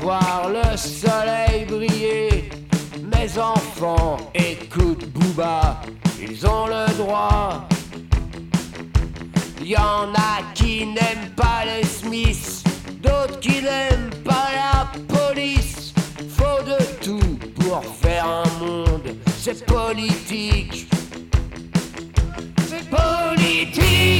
voir le soleil briller. Mes enfants écoutent Booba, ils ont le droit. Y en a qui n'aiment pas les Smiths, d'autres qui n'aiment pas la police. Faut de tout pour faire un monde, c'est politique. C'est politique.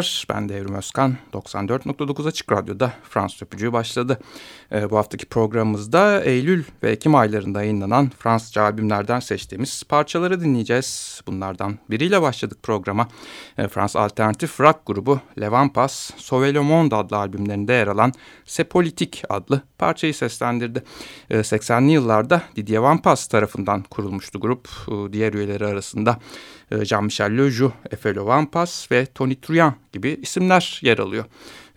Merhabalar, ben Devrim Özkan. 94.9 Açık Radyo'da Fransız Öpücüğü başladı. Ee, bu haftaki programımızda Eylül ve Ekim aylarında yayınlanan Fransızca albümlerden seçtiğimiz parçaları dinleyeceğiz. Bunlardan biriyle başladık programa. Ee, Fransız alternatif rock grubu Levampas, Sauve le Monde adlı albümlerinde yer alan C'est Politique adlı parçayı seslendirdi. Ee, 80'li yıllarda Didier Vampas tarafından kurulmuştu grup. Ee, diğer üyeleri arasında e, Jean-Michel Lejoux, Efe Vampas ve Tony Truyan gibi isimler yer alıyor.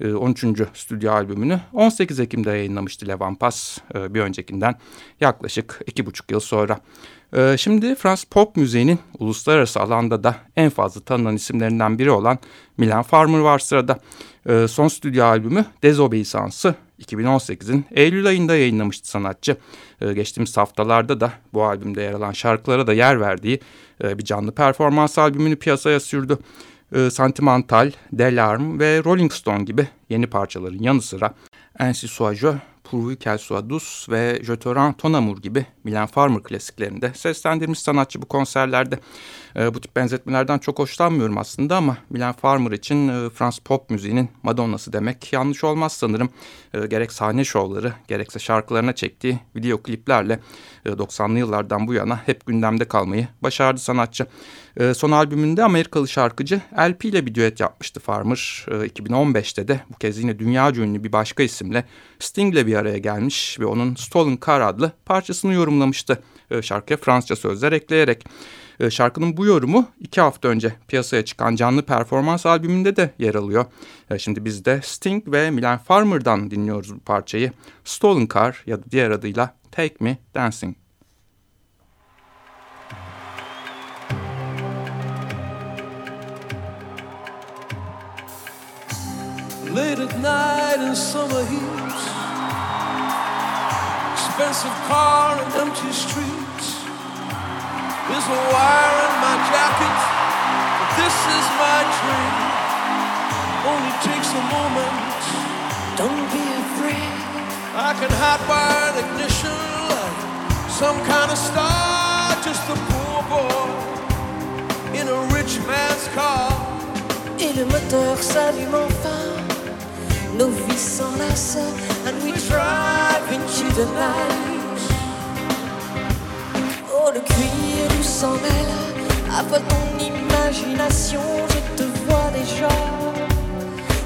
13. E, stüdyo albümünü 18 Ekim'de yayınlamıştı Levan Pas e, bir öncekinden yaklaşık 2,5 yıl sonra. Şimdi Fransız pop müziğinin uluslararası alanda da en fazla tanınan isimlerinden biri olan Milan Farmer var sırada. Son stüdyo albümü Desobeysance'ı 2018'in Eylül ayında yayınlamıştı sanatçı. Geçtiğimiz haftalarda da bu albümde yer alan şarkılara da yer verdiği e, bir canlı performans albümünü piyasaya sürdü. E, Sentimental, Delarm ve Rolling Stone gibi yeni parçaların yanı sıra Ainsi Soit Pourvu soit douce ve Je te rends ton amour gibi Milan Farmer klasiklerinde seslendirmiş sanatçı bu konserlerde. E, bu tip benzetmelerden çok hoşlanmıyorum aslında ama Milan Farmer için e, Fransız pop müziğinin Madonna'sı demek yanlış olmaz sanırım. E, gerek sahne şovları gerekse şarkılarına çektiği video kliplerle e, 90'lı yıllardan bu yana hep gündemde kalmayı başardı sanatçı. E, son albümünde Amerikalı şarkıcı LP ile bir düet yapmıştı Farmer. E, 2015'te de bu kez yine dünyaca ünlü bir başka isimle Sting ile bir araya gelmiş ve onun Stolen Car adlı parçasını yorumlamıştı yorumlamıştı ee, şarkıya Fransızca sözler ekleyerek. Ee, şarkının bu yorumu iki hafta önce piyasaya çıkan canlı performans albümünde de yer alıyor. Ee, şimdi biz de Sting ve Milan Farmer'dan dinliyoruz bu parçayı. Stolen Car ya da diğer adıyla Take Me Dancing. Late at night in summer heat Expensive car and empty streets. There's a wire in my jacket, but this is my dream. Only takes a moment. Don't be afraid. I can hotwire an ignition like some kind of star, just a poor boy in a rich man's car. Et le moteur s'allume enfin. Nos vies s'enlacent and we drive into the night. Oh, le cuir nous s'en mêle. Affole ton imagination, je te vois déjà.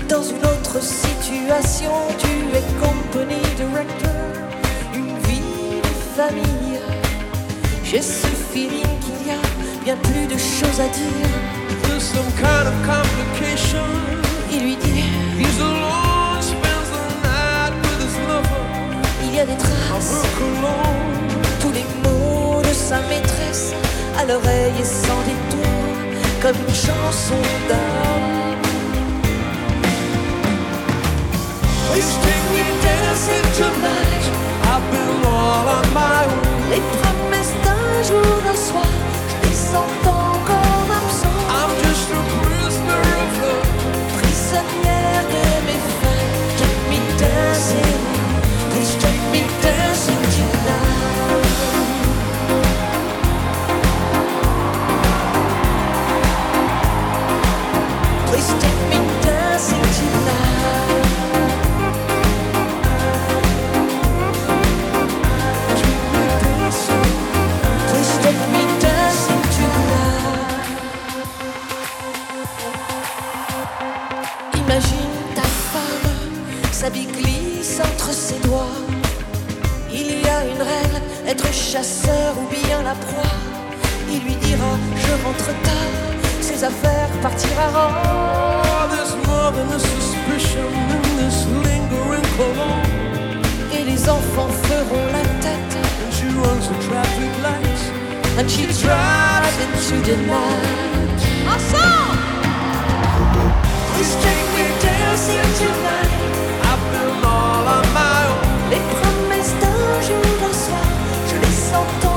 Dans une autre situation, tu es company director. Une vie de famille. J'ai ce feeling qu'il y a bien plus de choses à dire. There's some kind of complication. Il lui dit He's alone, y a des traces, tous les mots de sa maîtresse à l'oreille et sans détour, comme une chanson d'amour. Please take me dancing tonight. Je rentre tard, ses affaires partira rang. Oh, there's more than a suspicion in this lingering cologne. Et les enfants feront la tête. And she runs the traffic lights. And she drives into the night. Ensemble! Please take me dancing tonight. I've been all on my own. Les promesses d'un jour, d'un soir, je les entends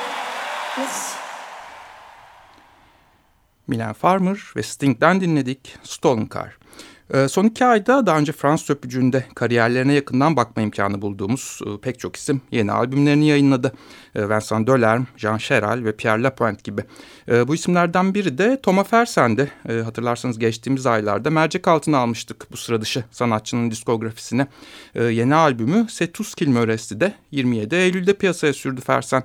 Milan Farmer ve Sting'den dinledik Stolen Car. Ee, son iki ayda daha önce Fransız öpücüğünde kariyerlerine yakından bakma imkanı bulduğumuz e, pek çok isim yeni albümlerini yayınladı. E, Vincent Delerme, Jean Cheral ve Pierre Lapointe gibi. E, bu isimlerden biri de Thomas Fersen'di. Hatırlarsanız geçtiğimiz aylarda mercek altına almıştık bu sıra dışı sanatçının diskografisine. Yeni albümü Setus de 27 Eylül'de piyasaya sürdü Fersen.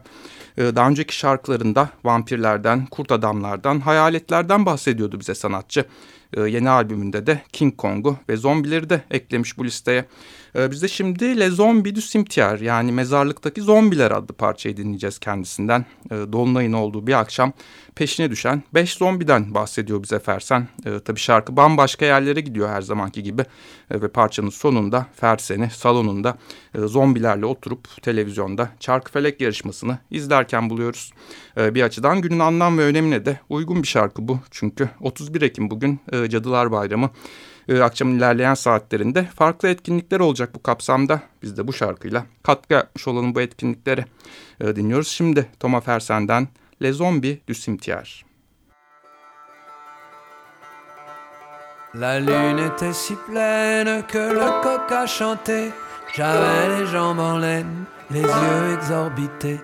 E, daha önceki şarkılarında vampirlerden, kurt adamlardan, hayaletlerden bahsediyordu bize sanatçı. E, yeni albümünde de King Kong'u ve zombileri de eklemiş bu listeye. E, biz de şimdi Les Zombies du Cimetière yani mezarlıktaki zombiler adlı parçayı dinleyeceğiz kendisinden. Dolunay'ın olduğu bir akşam peşine düşen 5 zombiden bahsediyor bize Fersen. E, tabii şarkı bambaşka yerlere gidiyor her zamanki gibi. E, ve parçanın sonunda Fersen'i salonunda e, zombilerle oturup televizyonda Çarkıfelek yarışmasını izlerken buluyoruz. E, bir açıdan günün anlam ve önemine de uygun bir şarkı bu. Çünkü 31 Ekim bugün e, Cadılar Bayramı. Akşamın ilerleyen saatlerinde farklı etkinlikler olacak bu kapsamda. Biz de bu şarkıyla katkı yapmış olalım bu etkinliklere. Dinliyoruz şimdi Thomas Fersen'den Les Zombies du Cimetière. La lune était si pleine que le coq a chanté. J'avais les jambes en laine, les yeux exorbités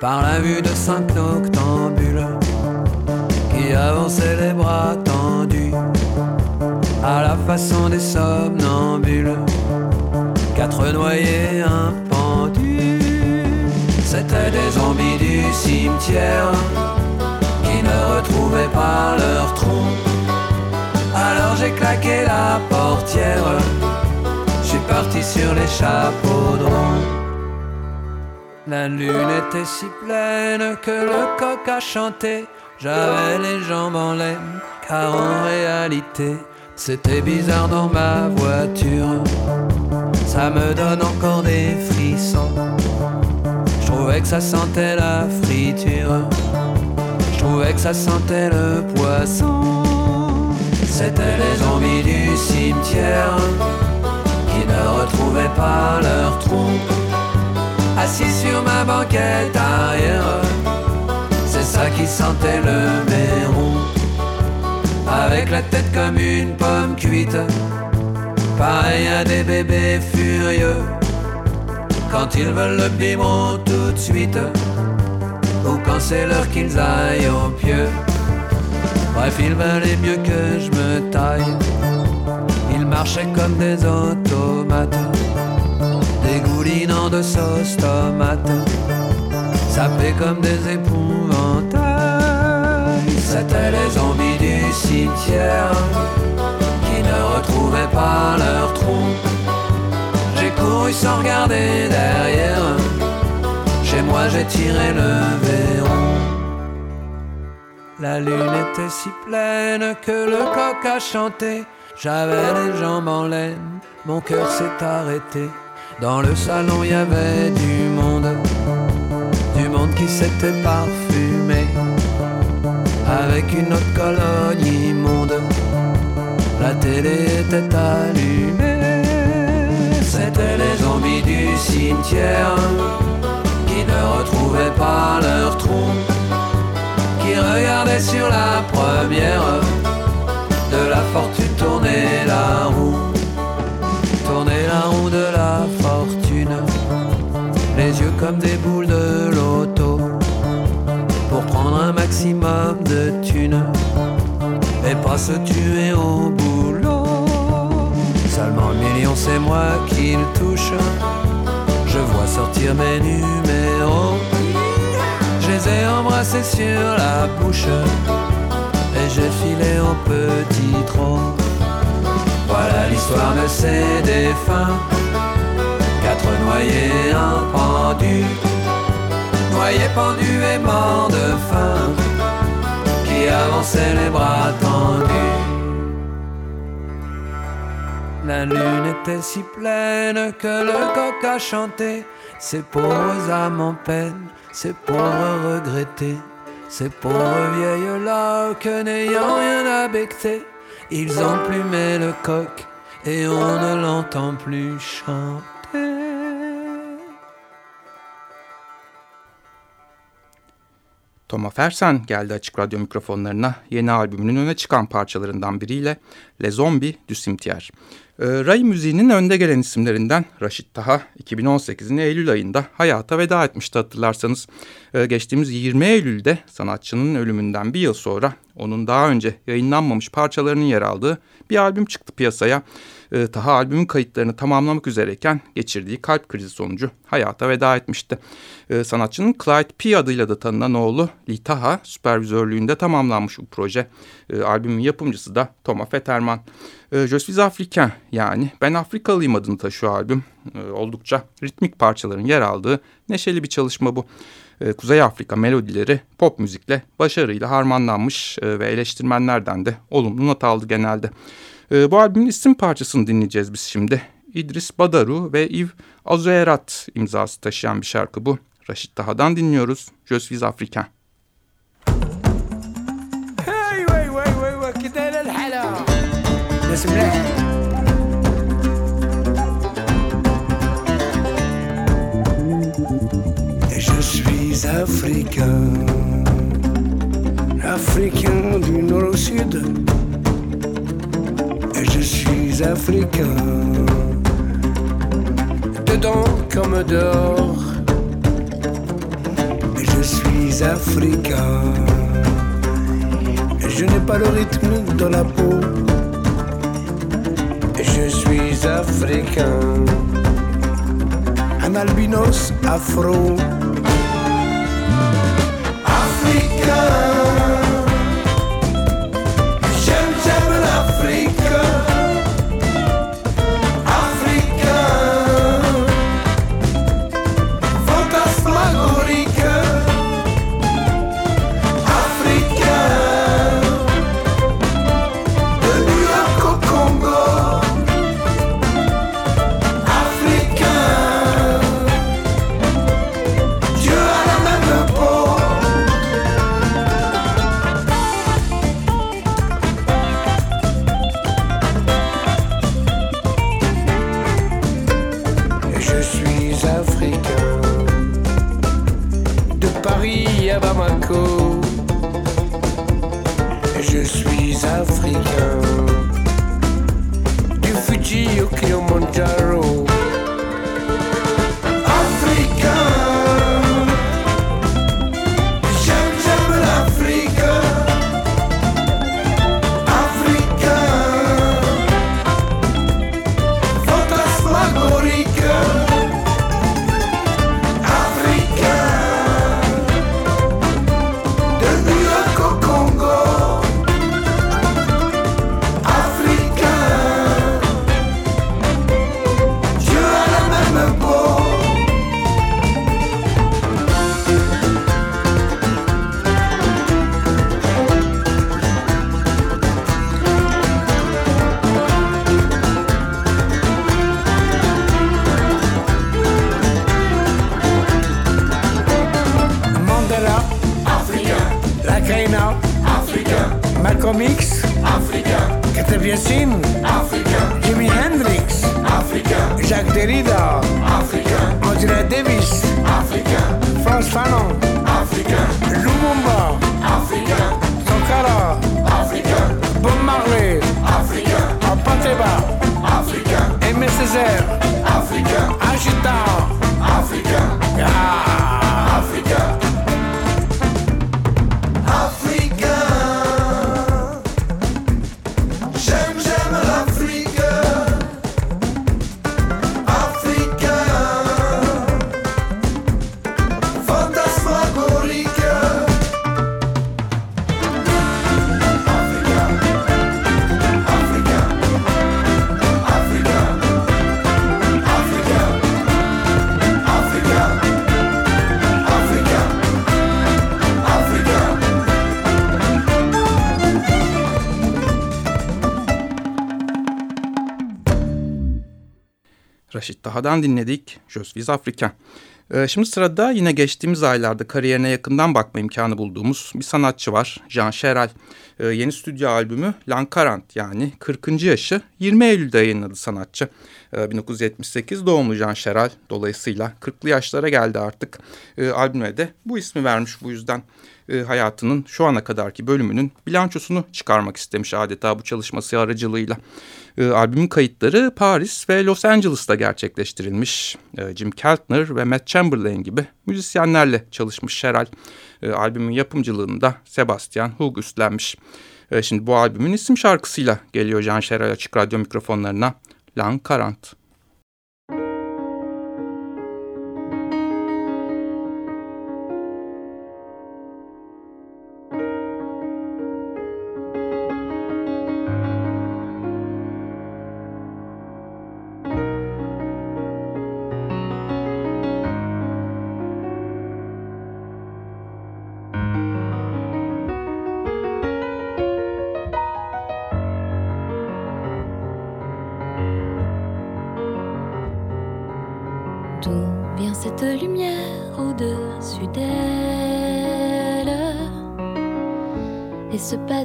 par la vue de cinq noctambules qui avançaient les bras tendus à la façon des somnambules. Quatre noyés, un C'étaient des zombies du cimetière qui ne retrouvaient pas leur tronc. Alors j'ai claqué la portière, je suis parti sur les chapeaux La lune était si pleine que le coq a chanté. J'avais les jambes en laine, car en réalité, c'était bizarre dans ma voiture. Ça me donne encore des frissons. Je trouvais que ça sentait la friture. Je trouvais que ça sentait le poisson. C'était les zombies du cimetière qui ne retrouvaient pas leur trompe. Assis sur ma banquette arrière, c'est ça qui sentait le méron avec la tête comme une pomme cuite, pareil à des bébés furieux, quand ils veulent le biberon tout de suite, ou quand c'est l'heure qu'ils aillent au pieu. Bref, il valait mieux que je me taille. Ils marchaient comme des automates, dégoulinant de sauce tomate, sapés comme des épouvantails. C'était les zombies du cimetière sans regarder derrière. Chez moi, j'ai tiré le verrou. La lune était si pleine que le coq a chanté. J'avais les jambes en laine, mon cœur s'est arrêté. Dans le salon, il y avait du monde, du monde qui s'était parfumé avec une autre colonne immonde. La télé était allumée, c'était les zombies du cimetière qui ne retrouvaient pas leur tronc, qui regardaient sur la première de la fortune tourner la roue, tourner la roue de la fortune, les yeux comme des boules de loto pour prendre un maximum de thunes et pas se tuer au boulot. Seulement le million, c'est moi qui le touche. Je vois sortir mes numéros. Je les ai embrassés sur la bouche et j'ai filé au petit trot. Voilà l'histoire de ces défunts. Quatre noyés, un pendu noyé, pendu et mort de faim, qui avançait les bras tendus. La lune était si pleine que le coq a chanté. Ces pauvres âmes en peine, ces pauvres regrettés, ces pauvres vieilles là que n'ayant rien à becter, ils ont plumé le coq et on ne l'entend plus chanter. Toma Fersen geldi Açık Radyo mikrofonlarına yeni albümünün öne çıkan parçalarından biriyle Le Zombie du Cimetière. E, Ray müziğinin önde gelen isimlerinden Raşit Taha 2018'in Eylül ayında hayata veda etmişti hatırlarsanız. E, geçtiğimiz 20 Eylül'de sanatçının ölümünden bir yıl sonra onun daha önce yayınlanmamış parçalarının yer aldığı bir albüm çıktı piyasaya. E, Taha albümün kayıtlarını tamamlamak üzereyken geçirdiği kalp krizi sonucu hayata veda etmişti. E, sanatçının Clyde P adıyla da tanınan oğlu Lee Taha süpervizörlüğünde tamamlanmış bu proje. E, albümün yapımcısı da Thomas Fetterman. E, Je suis yani ben Afrikalıyım adını taşıyor albüm. E, oldukça ritmik parçaların yer aldığı neşeli bir çalışma bu. E, Kuzey Afrika melodileri pop müzikle başarıyla harmanlanmış e, ve eleştirmenlerden de olumlu not aldı genelde. E, bu albümün isim parçasını dinleyeceğiz biz şimdi. İdris Badaru ve Yves Azuerat imzası taşıyan bir şarkı bu. Raşit Taha'dan dinliyoruz. Je suis africain. Hey, وي وي وي وي كده الحلا بسم الله Je suis africain, africain du nord au sud. Je suis africain, dedans comme dehors. Je suis africain, je n'ai pas le rythme dans la peau. Je suis africain, un albinos afro. agitar. Daha'dan dinledik. Suis Afrika. Ee, şimdi sırada yine geçtiğimiz aylarda kariyerine yakından bakma imkanı bulduğumuz bir sanatçı var. Jean Cheral. Ee, yeni stüdyo albümü Lankarant yani 40. yaşı 20 Eylül'de yayınladı sanatçı. Ee, 1978 doğumlu Jean Cheral. Dolayısıyla 40'lı yaşlara geldi artık. Ee, albüme de bu ismi vermiş bu yüzden e, hayatının şu ana kadarki bölümünün bilançosunu çıkarmak istemiş adeta bu çalışması aracılığıyla. E, albümün kayıtları Paris ve Los Angeles'ta gerçekleştirilmiş. E, Jim Keltner ve Matt Chamberlain gibi müzisyenlerle çalışmış Sheral. E, albümün yapımcılığını da Sebastian Hug üstlenmiş. E, şimdi bu albümün isim şarkısıyla geliyor Jean Sheral açık radyo mikrofonlarına. Lan Karant.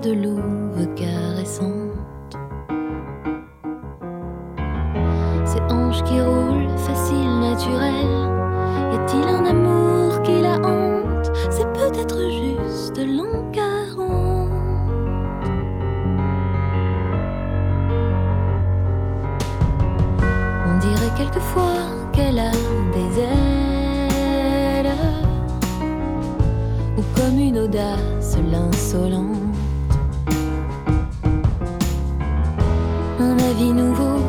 De louve caressante. Ces hanches qui roulent, facile, naturel. Y a-t-il un amour qui la hante? C'est peut-être juste l'an On dirait quelquefois qu'elle a des ailes, une audace, l'insolente. Un avis nouveau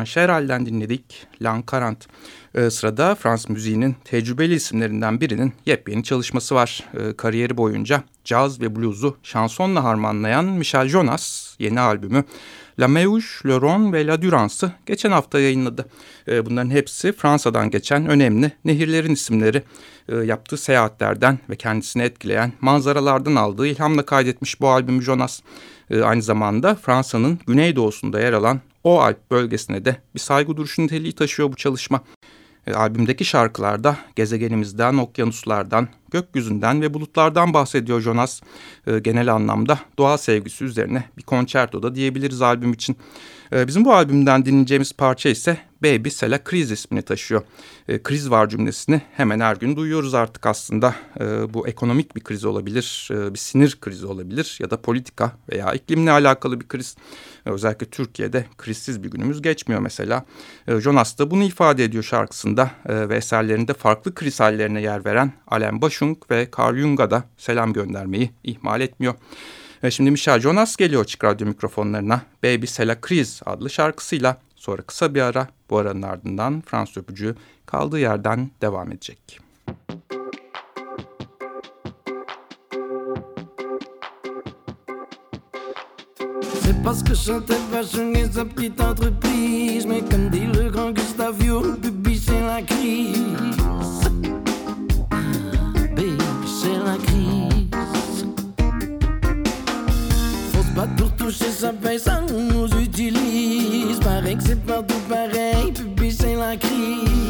Jean Cheral'den dinledik Lan Karant. Ee, sırada Fransız müziğinin tecrübeli isimlerinden birinin yepyeni çalışması var. Ee, kariyeri boyunca caz ve blues'u şansonla harmanlayan Michel Jonas yeni albümü La Meuge, Le Rhône ve La Durance'ı geçen hafta yayınladı. Ee, bunların hepsi Fransa'dan geçen önemli nehirlerin isimleri. Ee, yaptığı seyahatlerden ve kendisini etkileyen manzaralardan aldığı ilhamla kaydetmiş bu albümü Jonas. Aynı zamanda Fransa'nın güneydoğusunda yer alan o Alp bölgesine de bir saygı duruşu niteliği taşıyor bu çalışma. E, albümdeki şarkılarda gezegenimizden, okyanuslardan, gökyüzünden ve bulutlardan bahsediyor Jonas. E, genel anlamda doğa sevgisi üzerine bir konçerto da diyebiliriz albüm için. E, bizim bu albümden dinleyeceğimiz parça ise Baby Sela Kriz ismini taşıyor. E, kriz var cümlesini hemen her gün duyuyoruz artık aslında. E, bu ekonomik bir kriz olabilir, e, bir sinir krizi olabilir ya da politika veya iklimle alakalı bir kriz. E, özellikle Türkiye'de krizsiz bir günümüz geçmiyor mesela. E, Jonas da bunu ifade ediyor şarkısında e, ve eserlerinde farklı kriz hallerine yer veren Alain Bashung ve Carl Jung'a da selam göndermeyi ihmal etmiyor. E, şimdi Michel Jonas geliyor Açık Radyo mikrofonlarına Baby Sela Kriz adlı şarkısıyla. Sonra kısa bir ara bu aranın ardından Fransız öpücüğü kaldığı yerden devam edecek. Parce que chantait Vachon et sa petite entreprise. Mais comme dit le grand Gustavio, Bibi c'est la crise. Battre pour toucher sa paye, ça nous utilise. Pareil que c'est partout pareil, Bibi c'est la crise.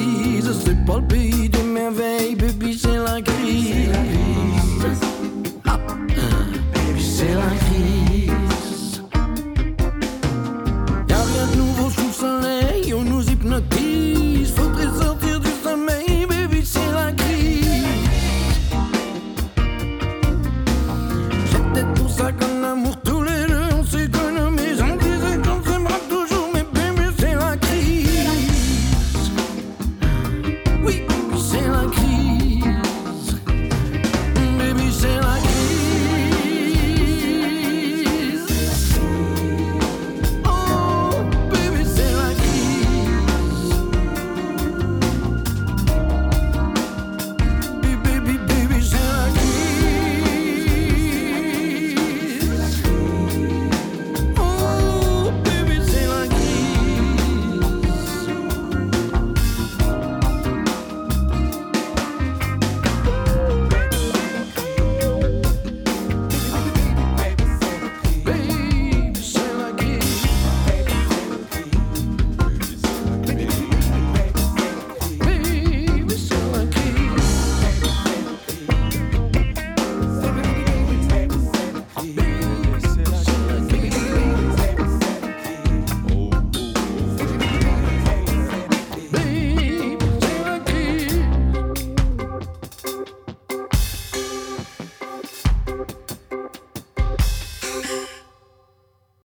Dramatise. C'est pas le pays des merveilles, baby, c'est la crise.